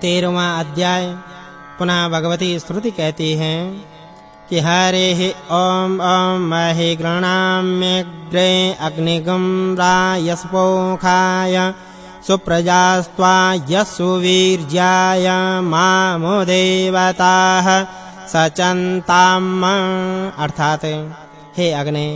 तेरहवां अध्याय। पुनः भगवती श्रुति कहती है कि हरे ही ओम ओम महे गृणाम्यग्रे अग्निगम रायस्पोखाय सुप्रजास्त्वा यस्सुवीर्याय मामो देवताः सचन्ताम् अर्थात हे अग्नि,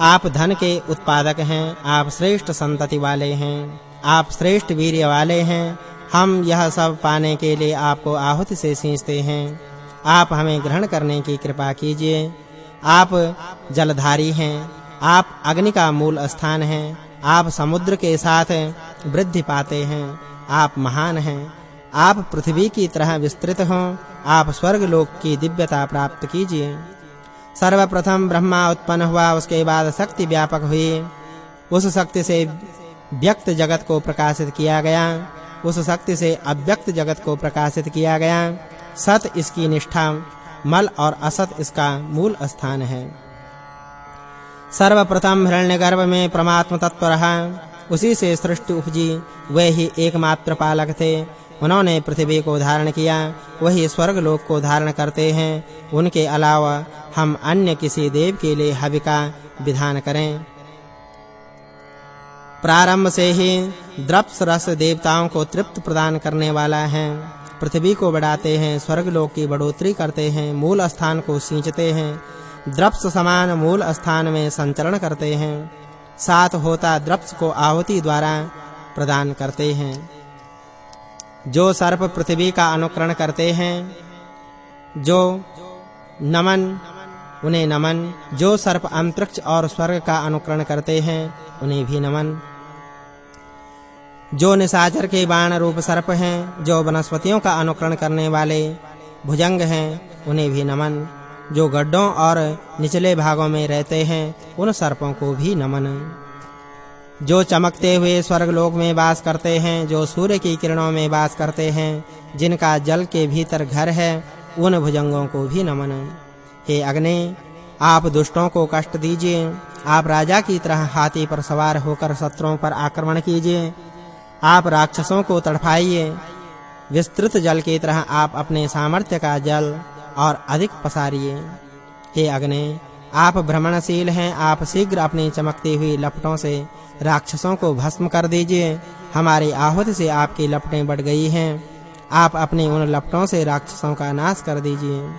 आप धन के उत्पादक हैं, आप श्रेष्ठ संतति वाले हैं, आप श्रेष्ठ वीर्य वाले हैं हम यह सब पाने के लिए आपको आहुति से सींचते हैं। आप हमें ग्रहण करने की कृपा कीजिए। आप जलधारी हैं। आप अग्नि का मूल स्थान हैं। आप समुद्र के साथ वृद्धि पाते हैं। आप महान हैं। आप पृथ्वी की तरह विस्तृत हो। आप स्वर्ग लोक की दिव्यता प्राप्त कीजिए। सर्वप्रथम ब्रह्मा उत्पन्न हुआ, उसके बाद शक्ति व्यापक हुई। उस शक्ति से व्यक्त जगत को प्रकाशित किया गया। उस शक्ति से अव्यक्त जगत को प्रकाशित किया गया। सत इसकी निष्ठा, मल और असत इसका मूल स्थान है। सर्वप्रथम हिरण्यगर्भ में परमात्मा तत्व रहा। उसी से सृष्टि उपजी, वे ही एकमात्र पालक थे। उन्होंने पृथ्वी को धारण किया, वही स्वर्ग लोक को धारण करते हैं। उनके अलावा हम अन्य किसी देव के लिए हवि का विधान करें। प्रारंभ से ही द्रप्स रस देवताओं को तृप्त प्रदान करने वाला है। पृथ्वी को बढ़ाते हैं स्वर्ग लोक की बढ़ोतरी करते हैं, मूल स्थान को सींचते हैं। द्रप्स समान मूल स्थान में संचरण करते हैं। साथ होता द्रप्स को आहुति द्वारा प्रदान करते हैं। जो सर्प पृथ्वी का अनुकरण करते हैं, जो नमन, उन्हें नमन, जो सर्प अंतरिक्ष और स्वर्ग का अनुकरण करते हैं, उन्हें भी नमन। जो निशाचर के बाण रूप सर्प हैं, जो वनस्पतियों का अनुकरण करने वाले भुजंग हैं, उन्हें भी नमन। जो गड्ढों और निचले भागों में रहते हैं, उन सर्पों को भी नमन। जो चमकते हुए स्वर्ग लोक में वास करते हैं, जो सूर्य की किरणों में वास करते हैं, जिनका जल के भीतर घर है, उन भुजंगों को भी नमन। हे अग्नि, आप दुष्टों को कष्ट दीजिए। आप राजा की तरह हाथी पर सवार होकर शत्रुओं पर आक्रमण कीजिए। आप राक्षसों को तड़फाइए। विस्तृत जल की तरह आप अपने सामर्थ्य का जल और अधिक पसारिए। हे अग्नि, आप भ्रमणशील हैं, आप शीघ्र अपनी चमकती हुई लपटों से राक्षसों को भस्म कर दीजिए। हमारी आहुति से आपकी लपटें बढ़ गई हैं। आप अपनी उन लपटों से राक्षसों का नाश कर दीजिए।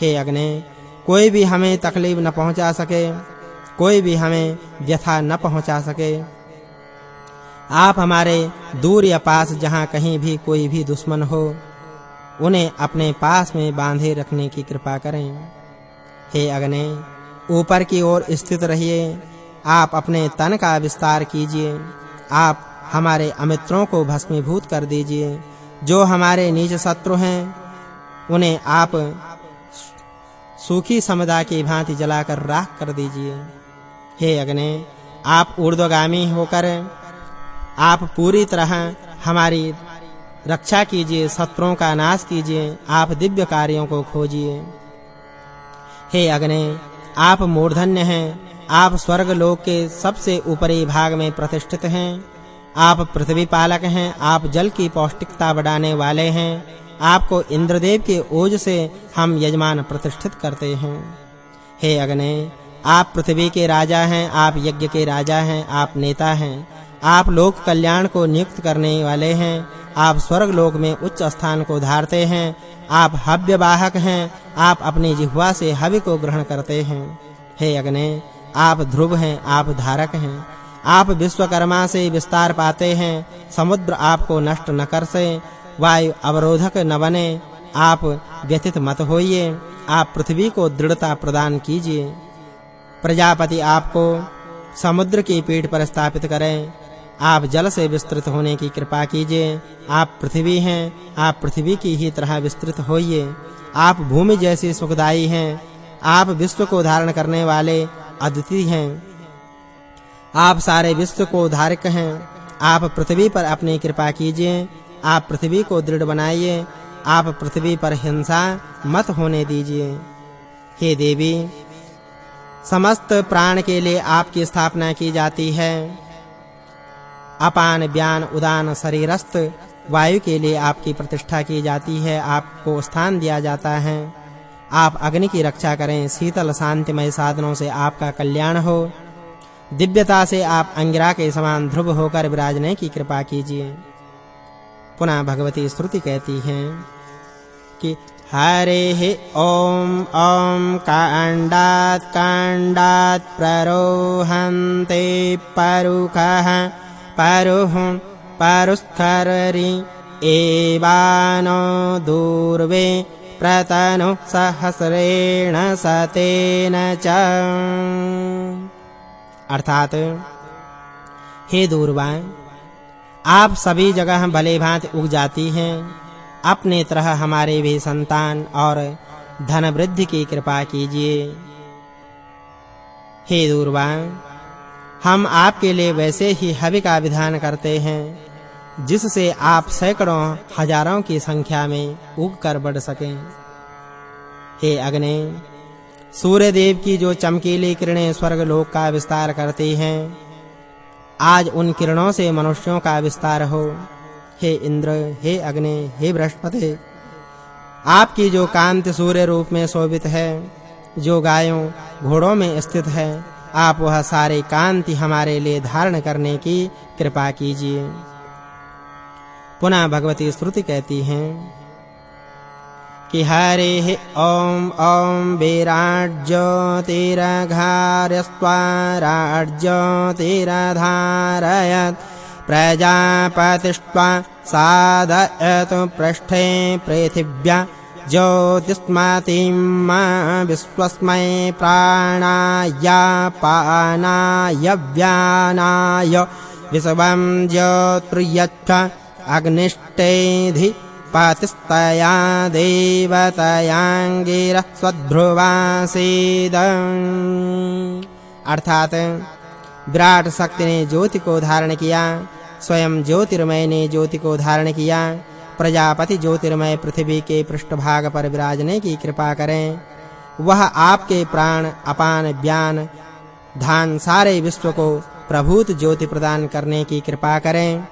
हे अग्नि, कोई भी हमें तकलीफ़ न पहुँचा सके, कोई भी हमें व्यथा न पहुँचा सके। आप हमारे दूर या पास जहाँ कहीं भी कोई भी दुश्मन हो, उन्हें अपने पास में बांधे रखने की कृपा करें। हे अग्नि, ऊपर की ओर स्थित रहिए। आप अपने तन का विस्तार कीजिए। आप हमारे अमित्रों को भस्मीभूत कर दीजिए। जो हमारे नीच शत्रु हैं, उन्हें आप सूखी समुदाय की भांति जलाकर राख कर दीजिए। हे अग्नि, आप ऊर्ध्वगामी होकर आप पूरी तरह हमारी रक्षा कीजिए, शत्रुओं का नाश कीजिए, आप दिव्य कार्यों को खोजिए। हे अग्नि, आप मूर्धन्य हैं, आप स्वर्ग लोक के सबसे ऊपरी भाग में प्रतिष्ठित हैं, आप पृथ्वी पालक हैं, आप जल की पौष्टिकता बढ़ाने वाले हैं, आपको इंद्रदेव के ओज से हम यजमान प्रतिष्ठित करते हैं। हे अग्नि, आप पृथ्वी के राजा हैं, आप यज्ञ के राजा हैं, आप नेता हैं आप लोक कल्याण को नियुक्त करने वाले हैं। आप स्वर्ग लोक में उच्च स्थान को धारते हैं। आप हव्य वाहक हैं। आप अपनी जिह्वा से हवि को ग्रहण करते हैं। हे अग्नि, आप ध्रुव हैं, आप धारक हैं। आप विश्वकर्मा से विस्तार पाते हैं। समुद्र आपको नष्ट न कर से वायु अवरोधक न बने। आप व्यथित मत होइए। आप पृथ्वी को दृढ़ता प्रदान कीजिए। प्रजापति आपको समुद्र की पीठ पर स्थापित करें। आप जल से विस्तृत होने की कृपा कीजिए। आप पृथ्वी हैं, आप पृथ्वी की ही तरह विस्तृत होइए। आप भूमि जैसी सुखदाई हैं, आप विश्व को धारण करने वाले अद्वितीय हैं। आप सारे विश्व को धारक हैं, आप पृथ्वी पर अपनी कृपा कीजिए। आप पृथ्वी को दृढ़ बनाइए, आप पृथ्वी पर हिंसा मत होने दीजिए। हे देवी, समस्त प्राण के लिए आपकी स्थापना की जाती है। अपान व्यान उदान शरीरस्थ वायु के लिए आपकी प्रतिष्ठा की जाती है, आपको स्थान दिया जाता है। आप अग्नि की रक्षा करें, शीतल शांतिमय साधनों से आपका कल्याण हो। दिव्यता से आप अंगिरा के समान ध्रुव होकर विराजने की कृपा कीजिए। पुनः भगवती स्तुति कहती है कि हरे ओम ओम काण्डात् काण्डात् प्ररोहन्ते परुखः। परुः परुस्खररि एवानो दूर्वे, प्रतनु सहस्रेण सतेन च। अर्थात, हे दूरवा आप सभी जगह भले भांति उग जाती हैं, अपने तरह हमारे भी संतान और धन वृद्धि की कृपा कीजिए। हे दूरवा हम आपके लिए वैसे ही हवि का विधान करते हैं, जिससे आप सैकड़ों, हज़ारों की संख्या में उग कर बढ़ सकें। हे अग्नि सूर्य देव की जो चमकीली किरणें स्वर्ग लोक का विस्तार करती हैं, आज उन किरणों से मनुष्यों का विस्तार हो। हे इंद्र, हे अग्नि, हे बृहस्पति, आपकी जो कांति सूर्य रूप में शोभित है, जो गायों, घोड़ों में स्थित है आप वह सारे कांति हमारे लिए धारण करने की कृपा कीजिए। पुनः भगवती स्तुति कहती हैं, कि हरे ॐ ॐ विराट ज्योतिरघार्यस्त्वाराट ज्योतिरधारयत् प्रजापतिष्ट्वा साधयतु पृष्ठे पृथिव्या ज्योतिस्मतिं विश्वस्मै प्राणाय पानाय व्यानाय विश्वं ज्योतिर्यच्छ अग्निष्टेधि पातिस्तया स्वध्रुवासीदम् अर्थात विराट शक्ति ने ज्योति को धारण किया, स्वयं ज्योतिर्मय ने ज्योति को धारण किया प्रजापति ज्योतिर्मय पृथ्वी के पृष्ठभाग पर विराजने की कृपा करें। वह आपके प्राण, अपान ज्ञान, धान सारे विश्व को प्रभूत ज्योति प्रदान करने की कृपा करें।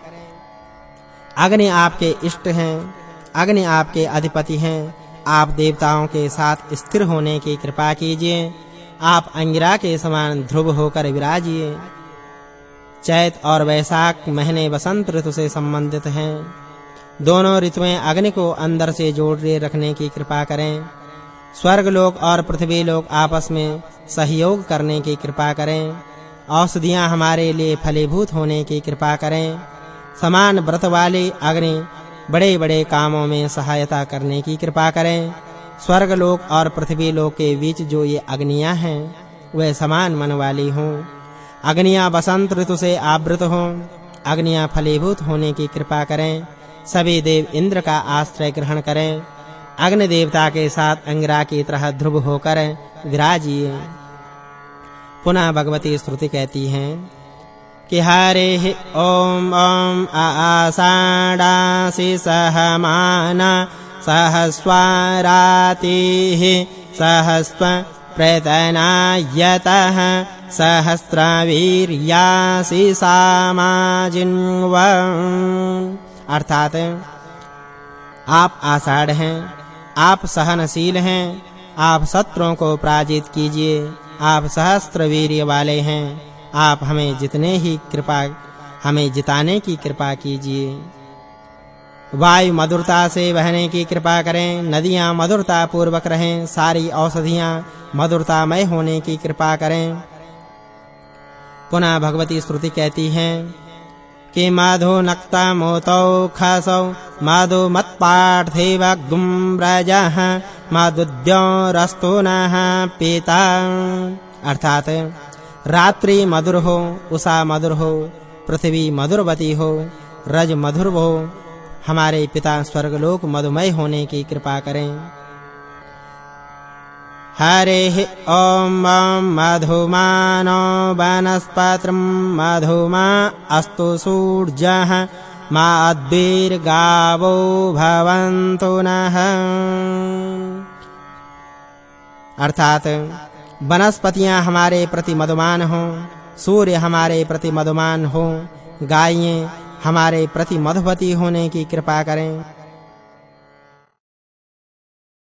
अग्नि आपके इष्ट हैं, अग्नि आपके अधिपति हैं। आप देवताओं के साथ स्थिर होने की कृपा कीजिए। आप अंगिरा के समान ध्रुव होकर विराजिए। चैत और वैशाख महीने वसंत ऋतु से संबंधित हैं। दोनों ऋतुएँ अग्नि को अंदर से जोड़े रखने की कृपा करें। स्वर्ग लोक और पृथ्वी लोक आपस में सहयोग करने की कृपा करें। औषधियाँ हमारे लिए फलीभूत होने की कृपा करें। समान व्रत वाले अग्नि बड़े-बड़े कामों में सहायता करने की कृपा करें। स्वर्ग लोक और पृथ्वी लोक के बीच जो ये अग्नियाँ हैं, वे समान मन वाली हों। अग्नियाँ बसंत ऋतु से आवृत हों। अग्नियाँ फलीभूत होने की कृपा करें। सभी देव इंद्र का आश्रय ग्रहण करें। अग्नि देवता के साथ अंगिरा की तरह ध्रुव होकर विराजिए। पुनः भगवती स्तुति कहती हैं, कि हरे ॐ ॐ आषाढासि सहमान, सहस्वारातिः सहस्व प्रतनायतः सहस्रवीर्यासि सामाजिन्व अर्थात आप आषाढ़ हैं, आप सहनशील हैं, आप शत्रुओं को पराजित कीजिए, आप सहस्त्र वीर्य वाले हैं, आप हमें जितने ही कृपा, हमें जिताने की कृपा कीजिए। वायु मधुरता से बहने की कृपा करें, नदियाँ मधुरता पूर्वक रहें, सारी औषधियाँ मधुरतामय होने की कृपा करें। पुनः भगवती स्तुति कहती हैं कि माधो नक्ता मोतौ खसौ। माधो मत्पार्थेव गुम्रजः माधुद्यो रस्तो नः पीता। अर्थात, रात्रि मधुर हो, उषा मधुर हो, पृथ्वी मधुरवती हो, रज मधुर हो, हमारे पिता स्वर्गलोक मधुमय होने की कृपा करें। हरे ॐ मधुमानो वनस्पत्रं मधुमा अस्तु सूर्यः माद्भिर्गावो भवन्तु नः। अर्थात वनस्पतियाँ हमारे प्रति मधुमान हो, सूर्य हमारे प्रति मधुमान हो, गायें हमारे प्रति मधुवती होने की कृपा करें।